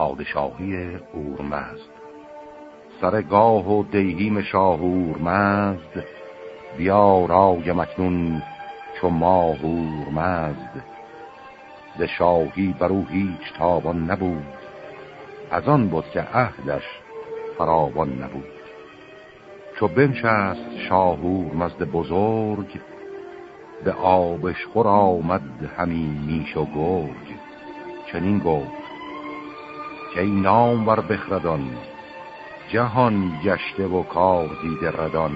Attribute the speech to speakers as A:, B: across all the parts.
A: پادشاهی اورمزد. سرگاه و دیهیم شاه اورمزد بیا رای مکنون چو ماه اورمزد. ز شاهی برو هیچ تابان نبود از آن بود که عهدش فراوان نبود. چو بنشست شاهور مزد بزرگ به آبش خور آمد همین میش و گرگ. چنین گفت که این نام ور بخردان جهان گشته و کار دیده ردان.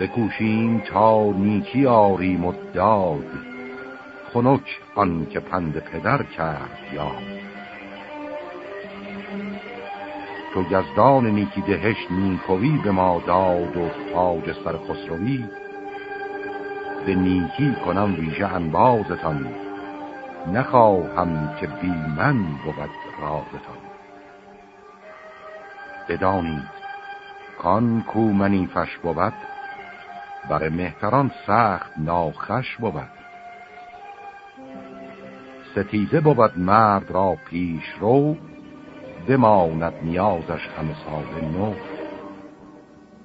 A: بکوشیم تا نیکی آریم و داد خنک آن که پند پدر کرد یاد. تو گزدان نیکی دهش نیکوی به ما داد و تاج سر خسروی به نیکی کنم ویژه انبازتان. نخواهم که بی من بود رازتان بدانید کان کو منی فش بود بر مهتران سخت ناخش بود. ستیزه بود مرد را پیش رو بماند نیازش همه سال نو.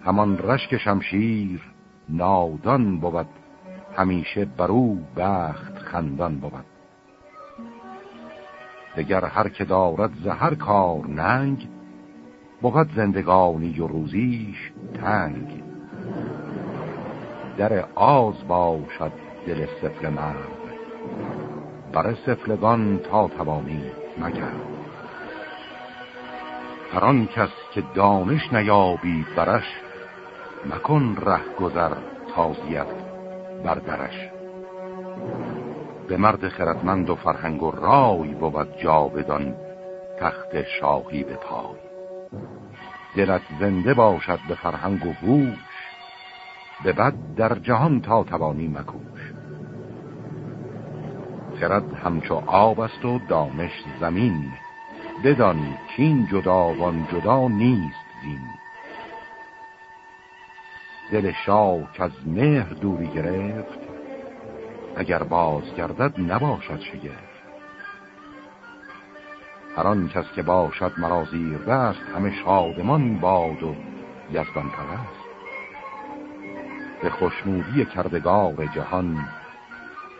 A: همان رشک شمشیر نادان بود همیشه برو بخت خندان بود. دگر هر که دارد زهر کار ننگ بود زندگانی و روزیش تنگ. در آز باشد دل سفل مرد بر سفلگان تا توانی مگرد هر کس که دانش نیابی برش مکن ره گذر تازیت بر درش. به مرد خردمند و فرهنگ و رای بود جاودان تخت شاهی به پای. دلت زنده باشد به فرهنگ و هوش به بد در جهان تا توانی مکوش. خرد همچو آب است و دانش زمین بدان کین جداوان جدا نیست زین. دل شاه که از مهر دوری گرفت اگر باز گردد نباشد شگفت. هر آن کس که باشد مرا زیر دست همه شادمان باد و یزدان پرست. به خوشنودی کردگار جهان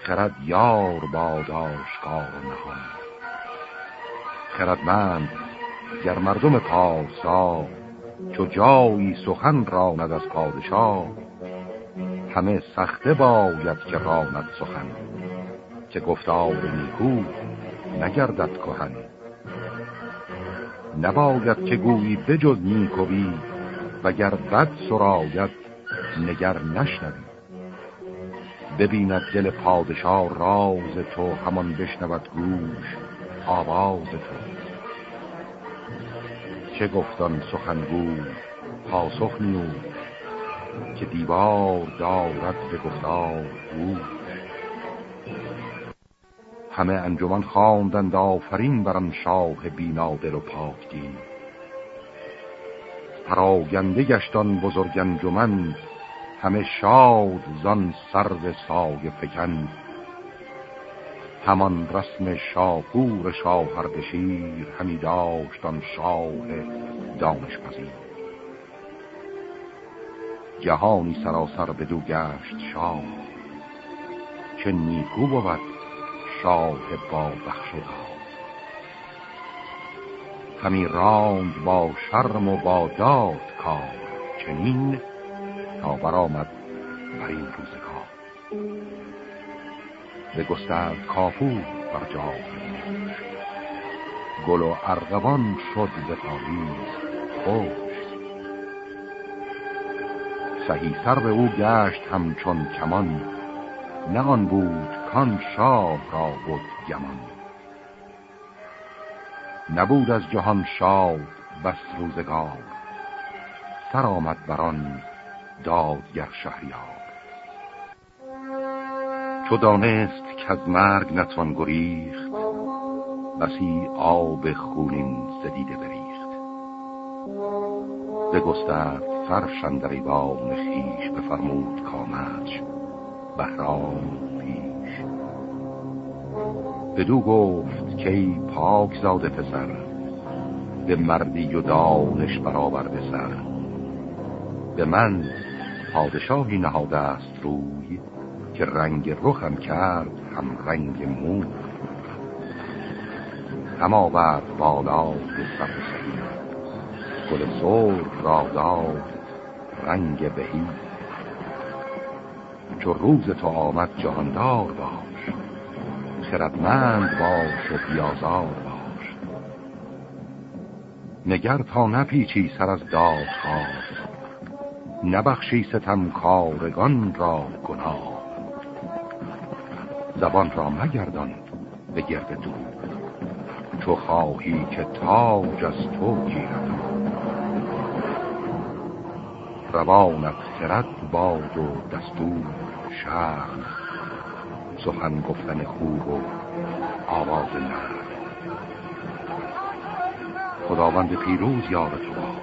A: خرد یار باد آشکار نهان. خردمند گر مردم پارسا چو جایی سخن راند از پادشاه همه سخته باید که راند سخن که گفتار نیکو نگردد کهن. نباید که گویی بجز نیکوی وگر بد سراید نگر نشنوی. ببیند دل پادشاه راز تو همان بشنود گوش آواز تو. چه گفتان سخنگو؟ پاسخ نیو. که دیوار دارد به گفتار گوش همه انجمن خواندند آفرین بران شاه بینادل و پاکدی. پراگنده گشتان بزرگ انجمن همه شاد زان سرد سایه فکن. همان رسم شاپور شاهردشیر همی داشتان شاه دانش پذیر جهانی سراسر به دو گشت شاه چه نیکو بود شاه با بخش همی راند با شرم و با داد کار چنین تا برآمد بر این روزگار. به گسترد کافور بر جا گل و ارغوان شد ز پاییز خوش سهی سر به او گشت همچون کمان. نه آن بود کان شاه را بود گمان. نبود از جهان شاد بس روزگار. سر آمد بران دادگر شهریار. چو دانست که از مرگ نتوان گریخت بسی آب خونین زدیده بریخت. بگسترد فرشن در ایوان خیش بفرمود کامش بهرام پیش. بدو گفت که پاک زاده پسر به مردی و دانش برآورده سر به من پادشاهی نهاده است روی که رنگ رخم کرد هم رنگ مو هم آورد بالا به سر. گل سرخ را داد رنگ بهی. چو روز تو آمد جهاندار باش خردمند باش و بیازار باش. نگر تا نپیچی سر از داد خواست نبخشی ستم کارگان را گناه. زبان را مگردان به گرد دور تو خواهی که تاج از تو گیرد روانت خرد باد و دستور شهر سخن گفتن خوب و آواز نر خداوند پیروز یار تو باد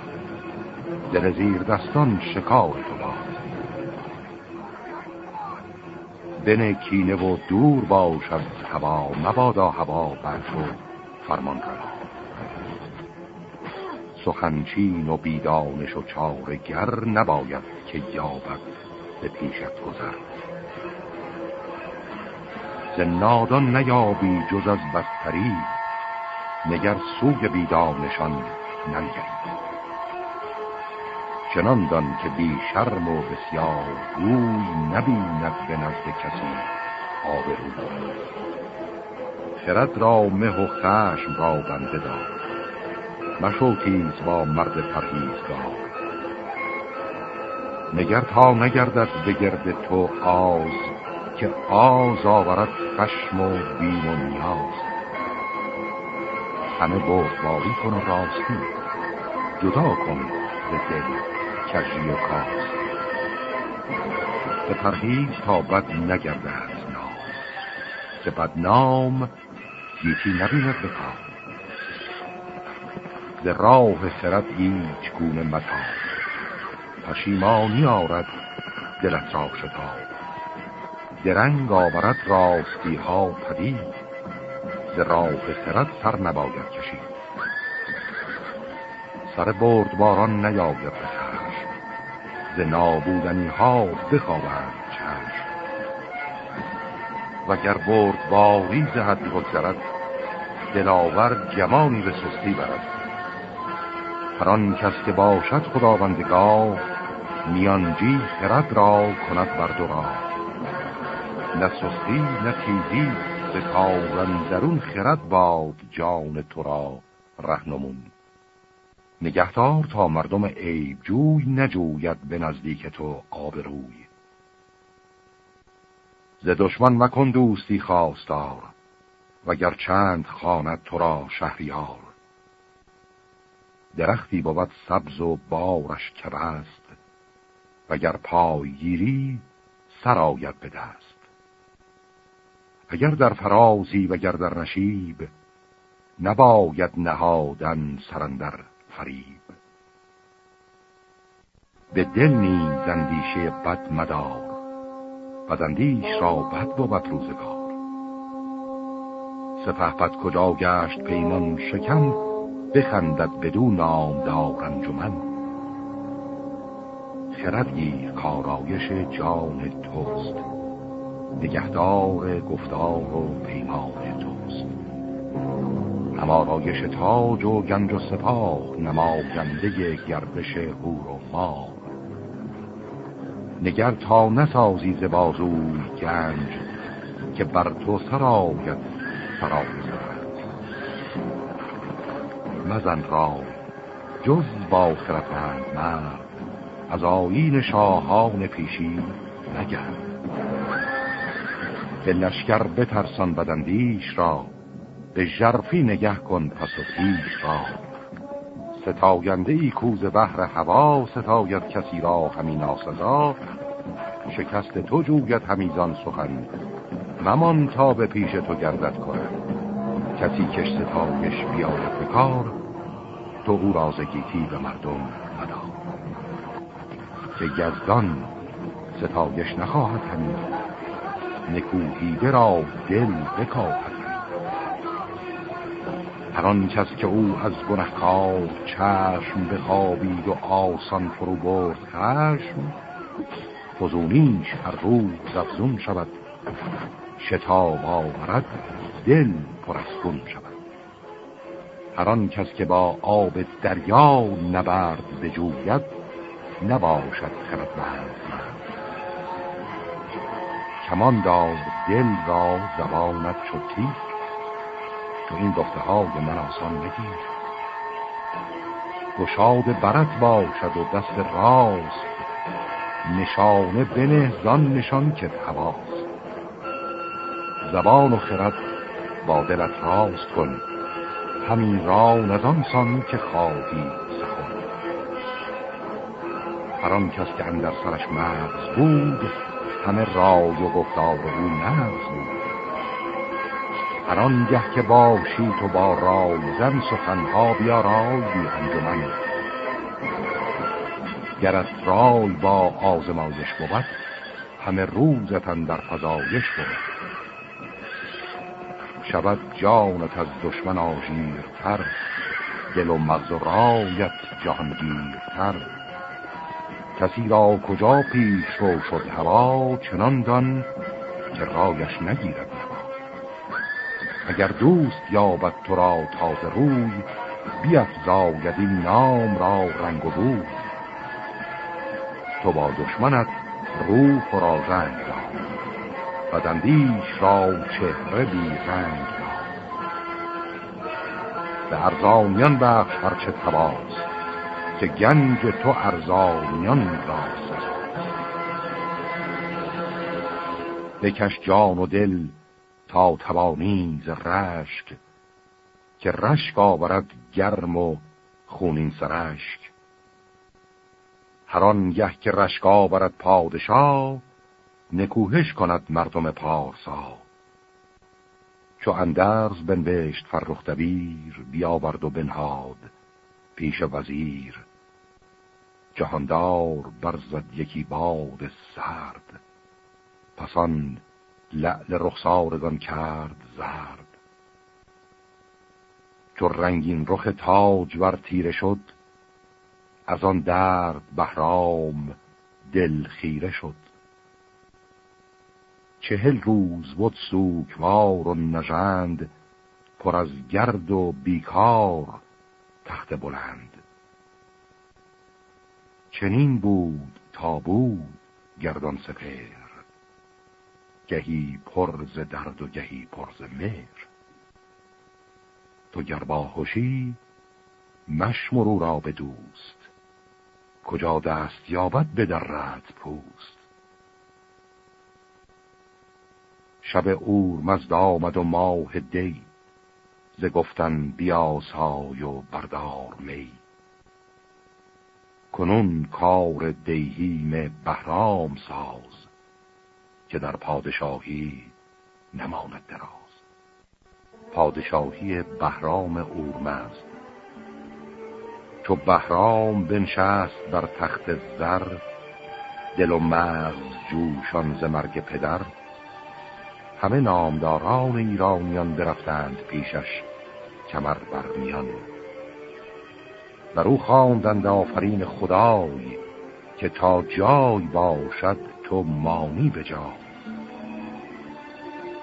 A: دل زیر دستان شکار تو باد بن کینه و دور باش از هوا. مبادا هوا بر تو فرمان را سخنچین و بیدانش و چارگر نباید که یابد به پیشت گذر. ز نادان نیابی جز از بدتری نگر سوی بیدانشان ننگری. چنان دان که بی شرم و بسیار گوی نبیند به نزد کسی آبرو. خرد را مه و خشم را بنده دار مشو تیز با مرد پرهیزگار. نگر تا نگردد به تو آز که آز آورد خشم و بیم و نیاز. همه بردباری کن و راستی جدا کن به دل کجی و کاز. به پرهیز تا بد نگردد ناز که بدنام گیتی نبیند به ز راه خرد هیچ گونه متا پشیمانی آرد دلت را شتاب. درنگ آورد راستی ها پدید ز راه خرد سر نباید کشید. سر باران نیاید چشم ز نابودنی ها بخواهد چشم. وگر باری زهد بگذرد دلاور جمانی به سستی برد. هر کس که باشد خداوندگاه میانجی خرد را کند بر دو را نه سستی نه تیزی به درون خرد باد جان تو را رهنمون نگهدار تا مردم عیب جوی نجوید به نزدیک تو آبروی ز دشمن مکن دوستی خواستار وگر چند خواند تو را شهریار. درختی بود سبز و بارش که بست وگر پای گیری سرایت به دست. اگر در فرازی وگر در نشیب نباید نهادن سرندر فریب. به دل نیز اندیشه بد مدار بدندیش را بد بود روزگار. سپه بد کجا گشت پیمان شکم بخندد بدون نامدار انجمن. خردگیر کارایش جان توست نگهدار گفتار و پیمان توست. همارایش تاج و گنج و سپاه نماینده گردش هور و مار نگر تا نسازی ز بازوی گنج که بر تو سراید سرای مزن را جز با خردمند مرد از آین شاهان پیشی نگرد. به لشکر بترسان بدندیش را به جرفی نگه کن پس و پیش را. ستاینده ای کوز بحر هوا ستاید کسی را همین آسزا شکست تو جوید همیزان سخن ممان تا به پیش تو گردد کنند کسی کش ستایش بیاید به کار تو او رازگیتی به مردم مدار که یزدان ستایش نخواهد همین نکوهیده را دل بکاهد هر آن کس که او از گنهکار چشم بخوابید و آسان فرو برد خشم فزونیش هر روز افزون شود. شتاب آورد دل پر از خون شود. هر آن کس که با آب دریا نبرد بجوید نباشد خردمند کمان دار دل را زبانت شد تیر تو این گفته های من آسان نگیر گشاد برت باشد و دست راست. نشانه بنه زان نشان که هواست زبان و خرد با دلت راست کن. همین را نزان سان که خواهی سخن. هر آن کس که اندر سرش مغز بود همه رای و گفتار او نغز بود. هر گه که باشی تو با رای زن سخنها بیا رای انجمن. گرت رای با آزمایش بود همه روزتن در فضایش بود. شود جانت از دشمن آژیرتر. دل و مغز و رایت جهانگیرتر. کسی را کجا پیش رو شد هوا چنان دان که رایش نگیرد اگر دوست یابد تو را تازه روی بیفزاید این نام را رنگ و بوی. تو با دشمنت روح را رنگ را و دندیش را چهره بی رنگ را. به ارزانیان بخش هرچه تباست که گنج تو ارزانیان راست بکش جان و دل تا توانی رشک که رشک آورد گرم و خونین سرشک. هر گه که رشک آورد پادشاه نکوهش کند مردم پارسا. چو اندرز بنوشت فرخ دبیر بیاورد و بنهاد پیش وزیر. جهاندار برزد یکی باد سرد پسان لعل رخسارگان کرد زرد. چو رنگین رخ تاج ور تیره شد از آن درد بهرام دل خیره شد. چهل روز بود سوکوار و نژند پر از گرد و بیکار تخت بلند. چنین بود تا بود گردان سپر گهی پرز درد و گهی پرز مهر. تو گر باهوشی مشمرو را به دوست کجا دست یابد به درت پوست؟ شب اور مزد آمد و ماه دی ز گفتن بیاسای و بردار می. کنون کار دیهیم بهرام ساز که در پادشاهی نماند دراز. پادشاهی بهرام اورمزد چو بهرام بنشست بر تخت زر دل و مغز جوشان ز مرگ پدر. همه نامداران ایرانیان برفتند پیشش کمر بر میان. بر او خواندند آفرین خدای که تا جای باشد تو مانی به جا.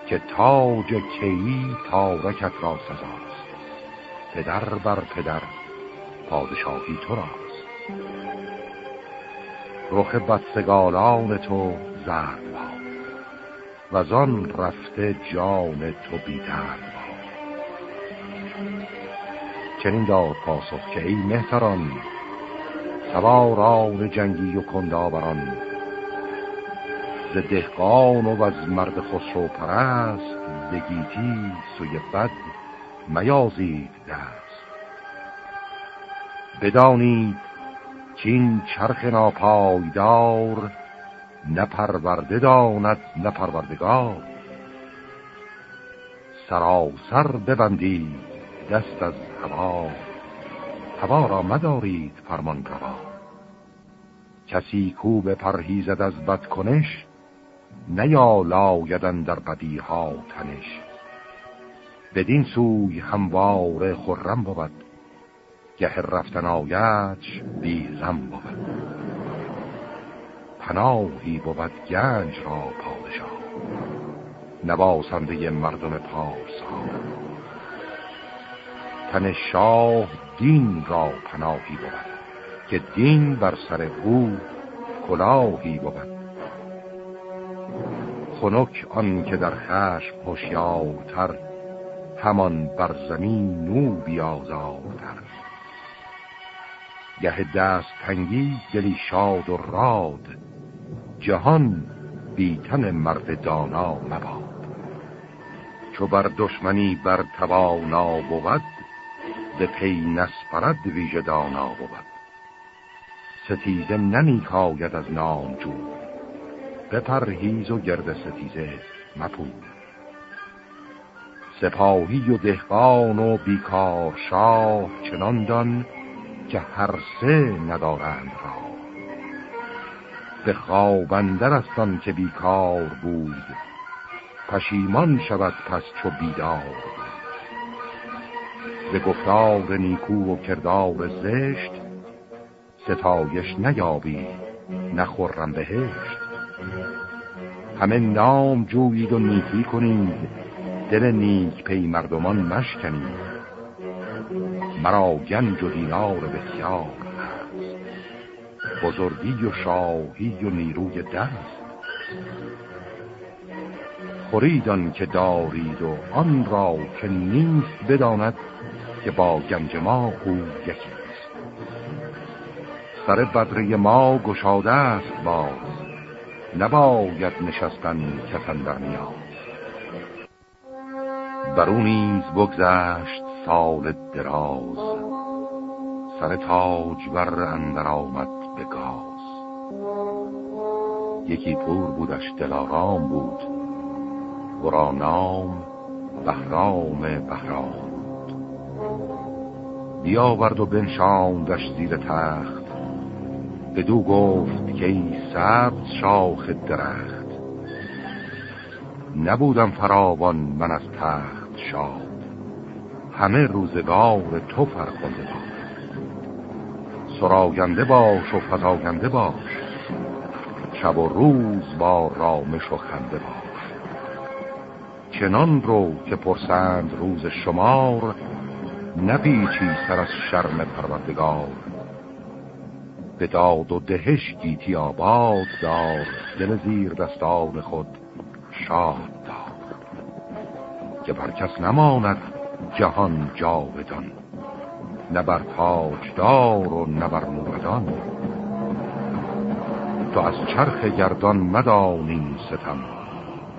A: که تاج کیی تارکت را سزاست. پدر بر پدر پادشاهی تو راست. رخ بدسگالان تو زرد و زان رفته جان تو بیدر چنین داد پاسخ که ای مهتران سواران جنگی و کنداوران ز دهقان و از مرد خسرو پرست بگیتی سوی بد میازید دست. بدانید این چرخ ناپایدار نه پرورده داند نه پروردگار. سراسر ببندید دست از هوا. هوا را مدارید فرمان روا کسی کو به پرهیزد از بدکنش نیا لایدن در بدیها تنش. بدین سوی هموار خرم بود گه رفتن آیدش بی غم بود. پناهی بود گنج را پادشاه. نواسنده مردم پارسا. تن شاه دین را پناهی بود که دین بر سر او کلاهی بود. خنک آن که در خشم هوشیارتر همان بر زمین نو بیازارتر. گه دست تنگی دلی شاد و راد جهان بیتن مرد دانا مباد. چو بر دشمنی بر توانا بود به پی نسپرد ویژه دانا بود. ستیزه نمی کاید از نام جو بپرهیز و گرد ستیزه مپود. سپاهی و دهقان و بیکار شاه چنان دان که هر سه ندارند را به خوابندر استان که بیکار بود. پشیمان شود پس چو بیدار به گفتار نیکو و کردار زشت ستایش نیابی نخورم بهشت. همه نام جویید و نیکی کنید دل نیک پی مردمان مشکنید. مرا گنج و دینار بسیار. بزرگی و شاهی و نیروی دست. خوریدان که دارید و آن را که نیست بداند که با گنج ما او یکی است. سر بدری ما گشاده است باز. نباید نشستن کسن در نیاز. بر نیز بگذشت سال دراز. سر تاج بر اندر آمد. به گاز. یکی پور بودش دلارام بود ورا نام بهرام بهرام بود. بیاورد و بنشاندش زیر تخت. بدو گفت که ای سبز شاخ درخت. نبودم فراوان من از تخت شاد. همه روزگار تو فرخنده باش سراغنده باش و فزاینده باش. شب و روز با رامش و خنده باش. چنان رو که پرسند روز شمار نپیچی سر از شرم پروردگار. به داد و دهش گیتی آباد دار دل زیر دستان خود شاد دار. که بر کس نماند جهان جاودان. نه بر تاجدار و نه بر تو از چرخ گردان مدانی ستم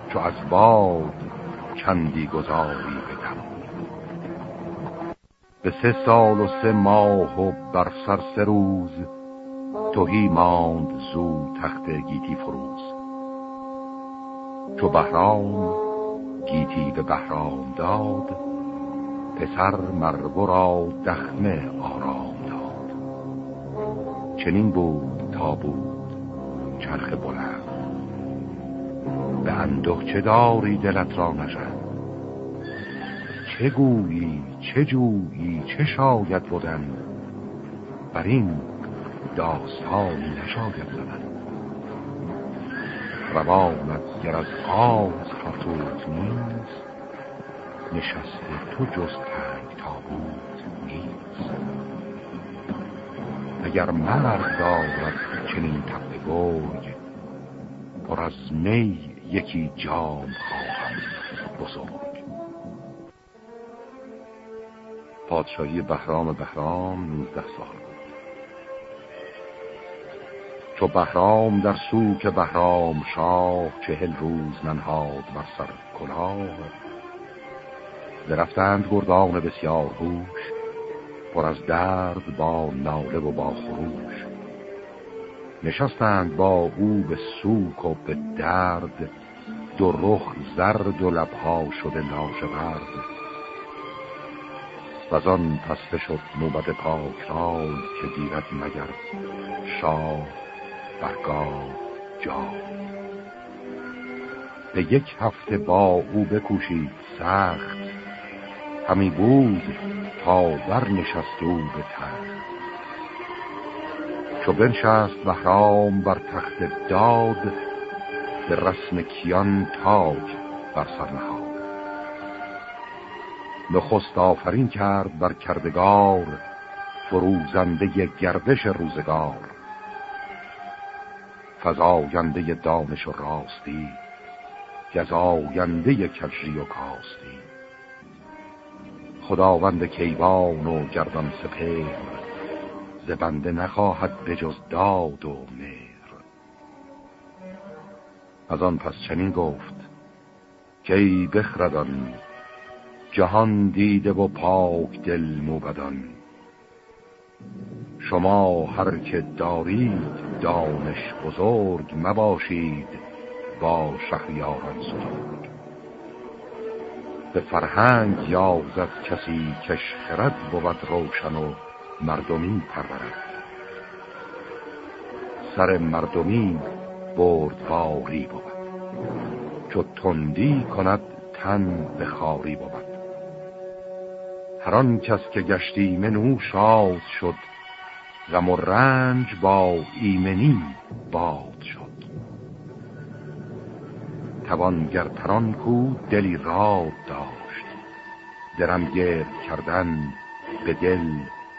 A: چو از باد چندی گذاری بدم. به سه سال و سه ماه و بر سر سه روز توهی ماند زو تخت گیتی فروز. چو بهرام گیتی به بهرام داد پسر مرو را دخمه آرام داد. چنین بود تا بود چرخ بلند. به اندوه چه داری دلت را نشد چه گویی چه جویی چه شاید بودن بر این داستانی نشاید زدن روانت گر از آز خطوط نیست نشسته. تو جز تنگ تابوت نیست. اگر مرد دارد چنین تپه گرگ پر از می یکی جام خواهم بزرگ. پادشاهی بهرام بهرام نوزده سال بود. چو بهرام در سوک بهرام شاه چهل روز ننهاد بر سر کلاه برفتند گردان بسیار هوش پر از درد با ناله و با خروش. نشستند با او به سوک و به درد دو رخ زرد و لبها شده لاژورد و آن پسته شد نوبت پاک رای که گیرد مگر شاه برگاه جا به یک هفته با او بکوشید سخت همی بود تا برنشست او به تخت چو بنشست بهرام بر تخت داد به رسم کیان تاج بر سر نهاد. نخست آفرین کرد بر کردگار فروزنده گردش روزگار. فضاینده دانش و راستی گزاینده کجری و کاستی. خداوند کیوان و گردان سپهر ز بنده نخواهد بجز داد و مهر. از آن پس چنین گفت کی بخردان جهان دیده و پاک دل موبدان. شما هر که دارید دانش بزرگ مباشید با شهریاران سرود به فرهنگ یازد کسی کش خرد بود روشن و مردمی پرورد. سر مردمی بردواری بود. چو تندی کند تن به خاری بود. هر کس که گشتی منو شاد شد غم و رنج با ایمنی باد شد. توانگر پران کو دلی راد داشت. درم گرد کردن به دل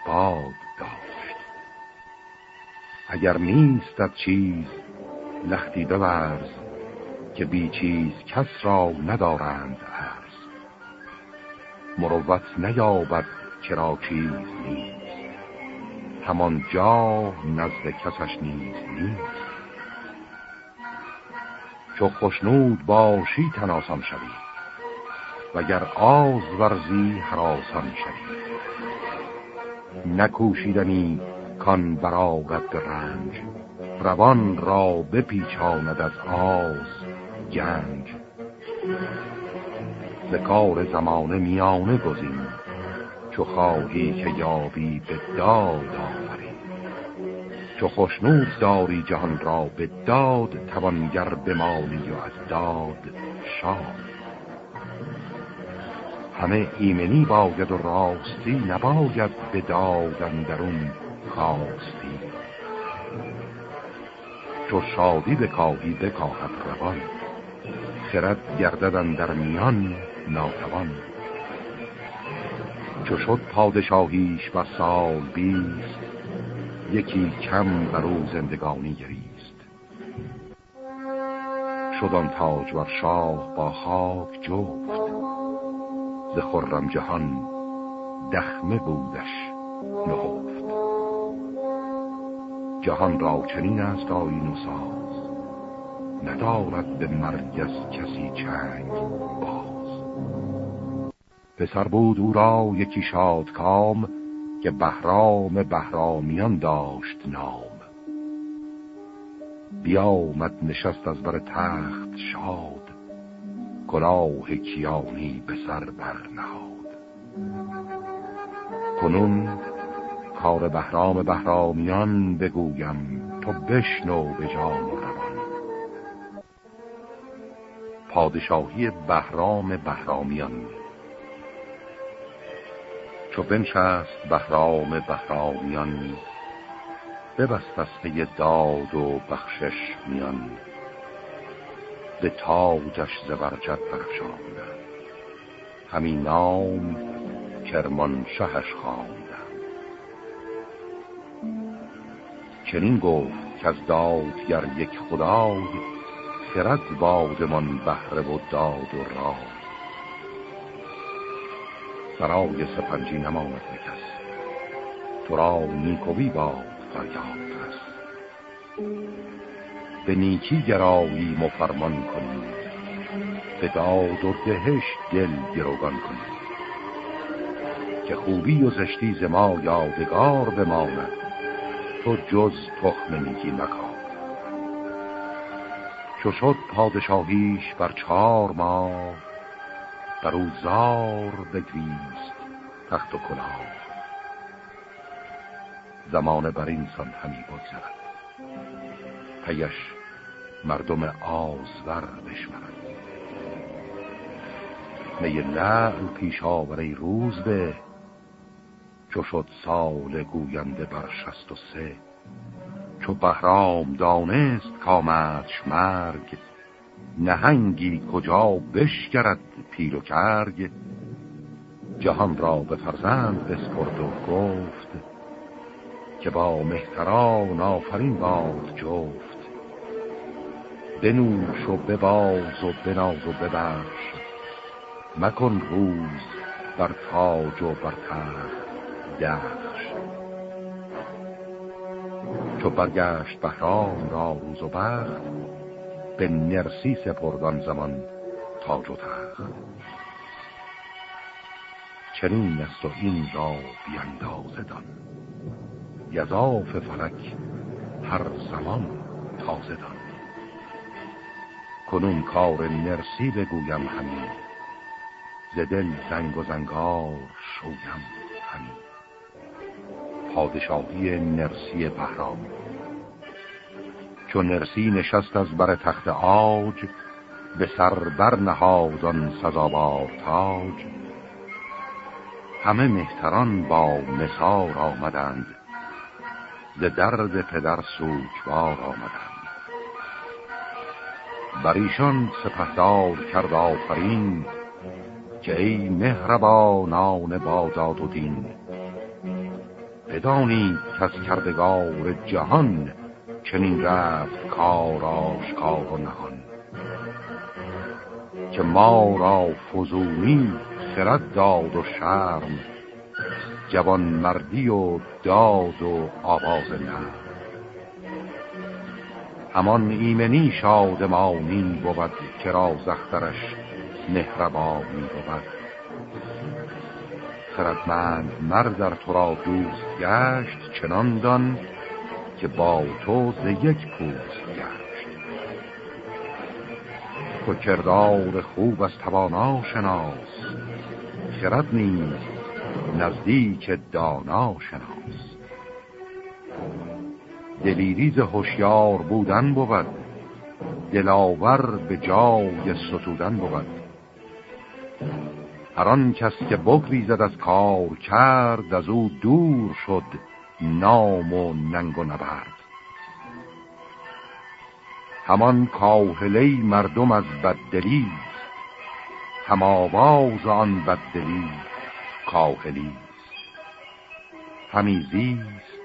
A: باد داشت. اگر نیستد چیز لختی بورز که بی چیز کس را ندارند عرض. مروت نیابد چرا چیز نیست. همان جا نزد کسش نیز نیست. چو خوشنود باشی تناسان شوی وگر آز ورزی حراسان شوی. نکوشیدنی کان برآورد رنج روان را بپیچاند از آز گنج ز کار زمانه میانه گزین چو خواهی که یابی به داد آفرین چو خوشنود داری جهان را به داد توانگر بمالی و از داد شاد. همه ایمنی باید و راستی نباید به دادن درون خواستی. چو شادی بکاهی بکاهد روان خرد گرددن در میان ناتوان. چو شد پادشاهیش بر سال بیست یکی کم بر او زندگانی گریست. شد تاج بر شاه با خاک جفت. ز خرم جهان دخمه بودش نهفت. جهان را چنین است آین و ساز. ندارد به مرگز کسی چنگ باز. پسر بود او را یکی شاد کام که بهرام بهرامیان داشت نام. بیامد نشست از بر تخت شاد کلاه کیانی به سر برنهاد کنون کار بهرام بهرامیان بگویم تو بشنو به جان روان. پادشاهی بهرام بهرامیان چو بنشست بهرام بهرامیان. ببست از پی داد و بخشش میان. به تاجش زبرجد برفشاندن همین نام کرمان شهش خواندن چنین گفت که از دادگر یک خدای خرد بادمان بهره و داد و رای سرای سپنجی نماند بکس تو را نیکوی باد فریاد رس. به نیکی گراییم و فرمان کنیم. به داد و دهش دل گروگان کنیم. که خوبی و زشتی ز ما یادگار بماند. تو جز تخم نیکی مکار. چو شد پادشاهیش بر چار ماه بر او زار بگریست تخت و کلاه. زمان بر این سان همی بگذرد. پیش مردم آزور بشمرد. می لعل پیش آوره روز به چو شد سال گوینده بر شست و سه. چو بهرام دانست کامدش مرگ نهنگی کجا بشکرد پیل و کرگ جهان را به فرزند بسپرد و گفت که با مهتران آفرین باد جفت. بنوش و بباز و بناز و ببخش مکن روز بر تاج و بر تخت دخش چو برگشت بهرام را روز و بخت به نرسی سپردان زمان تاج و تخت چنین است و این را بیاندازه دان. فلک هر زمان تازه دان. کنون کار نرسی بگویم همین ز دل زنگ و زنگار شویم همین پادشاهی نرسی بهرام چون نرسی نشست از بر تخت آج به سر بر نهادان سزاوار تاج. همه مهتران با مثار آمدند ز درد پدر سوکوار آمدند. بر ایشان سپهدار کرد آفرین که ای مهربانان بازاد و دین. بدانید کس کردگار جهان چنین رفت کار آشکار و نهان که ما را فزونی خرد داد و شرم جوان مردی و داد و آواز نه همان ایمنی شادمانی بود که را زخترش مهربانی بود. خردمند مرد در تو را دوست گشت چنان دان که با تو ز یک پوست گشت. تو کردار خوب از توانا شناس خرد نیز نزدیک دانا شناس. دلیریز هوشیار بودن بود دلاور به جای ستودن بود. هر آن کس که بگریزد از کار کرد از او دور شد. نام و ننگ و نبرد. همان کاهله مردم از بددلی هم آواز آن بددلی کاهلی. همی زیست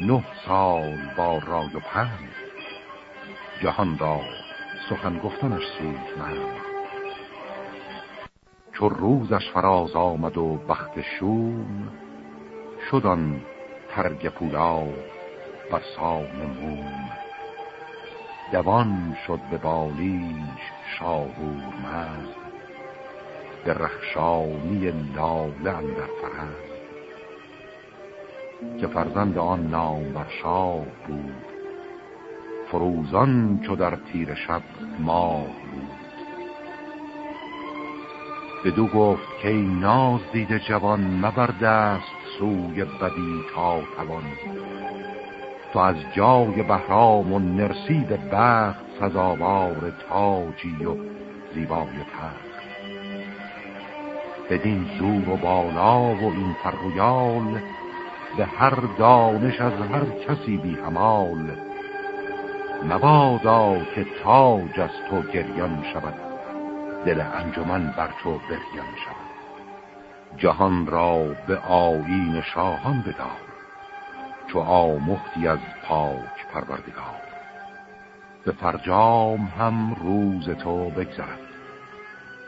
A: نه سال با رای و پند جهان را سخن گفتنش سود من چو روزش فراز آمد و بخت شوم شدن ترگ پولا بر سام موم. دوان شد به بالیش شاهور مزد به رخشانی لاله اندر فرست که فرزند آن نام بر شاه بود فروزان چو در تیر شب ماه بود. بدو گفت که ناز دیده جوان مبر دست سوی بدی تا توان. تو از جای بهرام و نرسید بخت سزاوار تاجی و زیبای تخت. بدین زور و بالا و این فرویال به هر دانش از هر کسی بی همال. مبادا که تاج از تو گریان شود دل انجمن بر تو بریان شود. جهان را به آیین شاهان بدار چو آمختی از پاک پروردگار. به فرجام هم روز تو بگذرد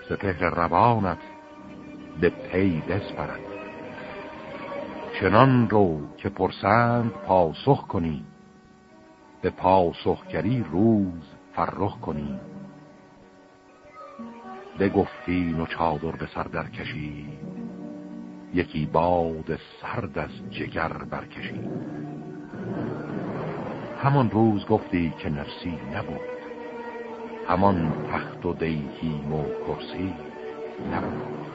A: سپهر روانت به پی بسپرد. چنان رو که پرسند پاسخ کنی به پاسخگری روز فرخ کنی. بگفتین و چادر به سر در کشید یکی باد سرد از جگر برکشید. همان روز گفتی که نرسی نبود. همان تخت و دیهیم و کرسی نبود.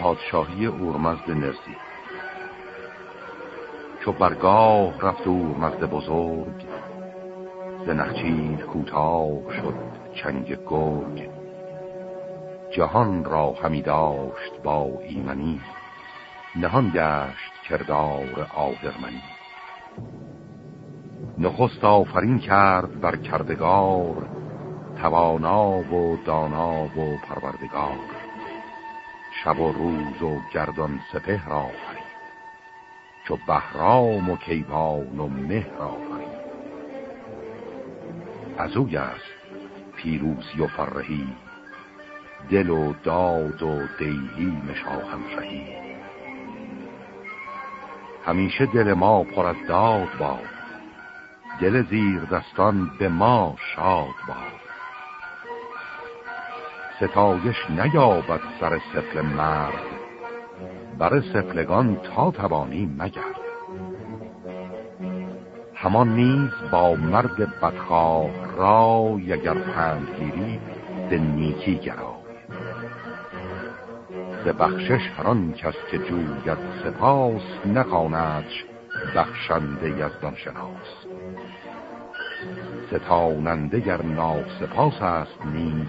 A: پادشاهی اورمزد نرسی. چو برگاه رفت اورمزد بزرگ ز کوتاه شد چنگ گرگ. جهان را همی داشت با ایمنی نهان گشت کردار آدرمنی نخست آفرین کرد بر کردگار توانا و دانا و پروردگار. شب و روز و گردان سپه را فرید چو بهرام و کیوان و مه را فرید از اوی است پیروزی و فرهی دل و داد و دیهی مشاهم شهی همیشه دل ما پر از داد باد. دل زیر دستان به ما شاد باد. ستایش نیابد سر سفل مرد. بر سفلگان تا توانی مگرد. همان نیز با مرد بدخواه را یگر پندگیری به نیکی گرا. به بخشش هران کس که جوید سپاس نخواندش بخشنده یزدان شناس ستاننده گر ناسپاس است نیز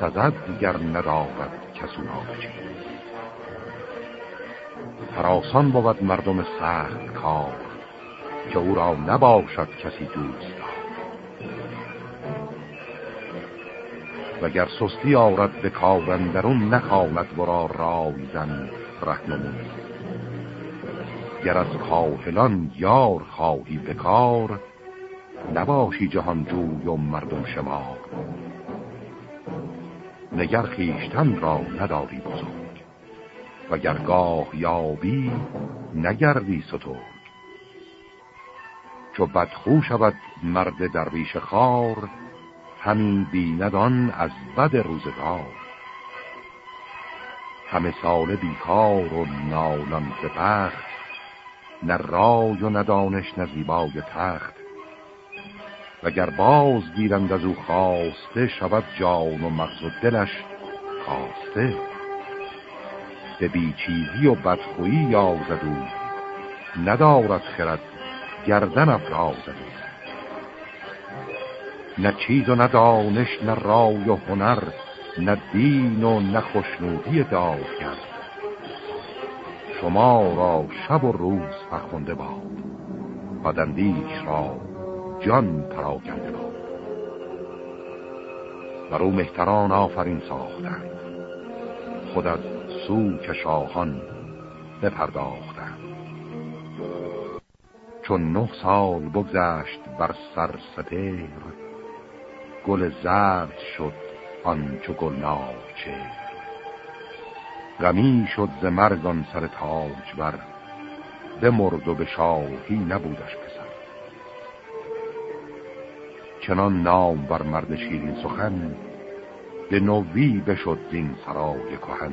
A: سزد دیگر ندارد کسو نابجی فراسان بود مردم سخت کار که او را نباشد کسی دوست وگر سستی آرد به کارندرون نخواند ورا رای زن رهنمون. گر از کاهلان یار خواهی به کار نباشی جهان جوی و مردم شمار. نگر خیشتن را نداری بزرگ و گاه یابی نگردی سترگ. چو بدخو شود مرد درویش خار همین بیندان از بد روزگار. همه سال بیکار و نالان بخت نه رای و ندانش نه زیبای تخت. وگر باز گیرند از او خواسته شود جان و مغز و دلش خواسته به بیچیزی و بدخویی یازد او ندارد خرد گردن افرازد نه چیز و نه دانش نه رای و هنر نه دین و نه خوشنودی داد شما را شب و روز فرخنده باد بدندیش را جان پراکنده باد. و رو مهتران آفرین ساختند خود از سو که شاهان بپرداختند. چون نه سال بگذشت بر سر سپیر گل زرد شد آن چو گل چه غمی شد ز مرگان سر تاج بر مرد و به شاهی نبودش پسر. چنان نام بر مرد شیرین سخن به نوی بشد زین سرای کهن.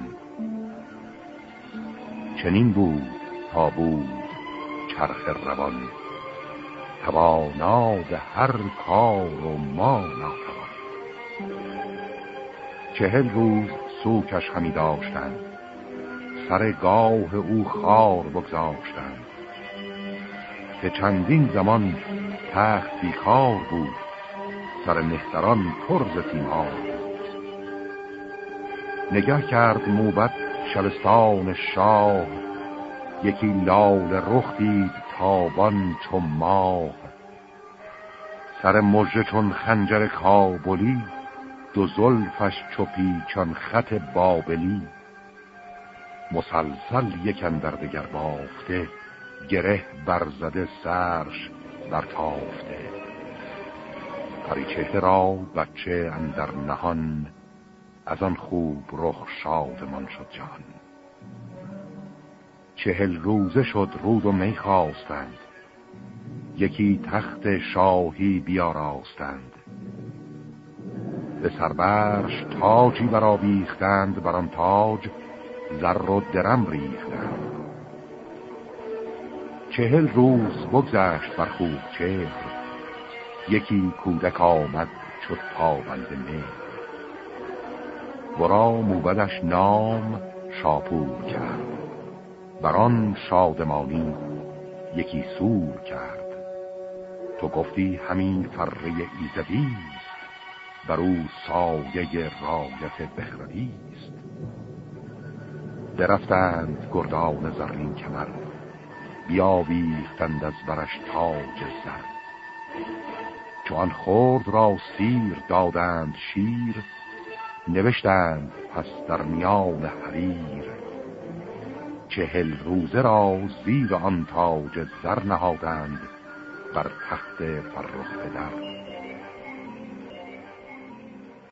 A: چنین بود تا بود چرخ روان. توانا به هر کار و ما ناتوان. چهل روز سوکش همی داشتند. سر گاه او خار بگذاشتند. که چندین زمان تخت بیکار بود. سر مهتران پرز تیمار نگه کرد موبت شبستان شاه. یکی لال رخ دید تابان چو ماه. سر مژه چون خنجر کابلی دو زلفش چو پیچان خط بابلی. مسلسل یک اندر دگر بافته گره برزده سرش بر تافته پریچهره را بچه اندر نهان از آن خوب رخ شادمان شد جان چهل روزه شد رود و می خواستند. یکی تخت شاهی بیاراستند. به سربرش تاجی برا بیختند بر آن تاج زر و درم ریختند. چهل روز بگذشت بر خوب چهر. یکی کودک آمد چو تابند مهر. ورا موبدش نام شاپور کرد. بران شادمانی یکی سور کرد. تو گفتی همین فره ایزدیست بر او سایه رایت بخردی است. درفتند گردان زرین کمر بیاویختند از برش تاج زر. چون خورد را سیر دادند شیر نوشتند پس در میان حریر. چهل روزه را زیر آن تاج زر نهادند بر تخت فرخ در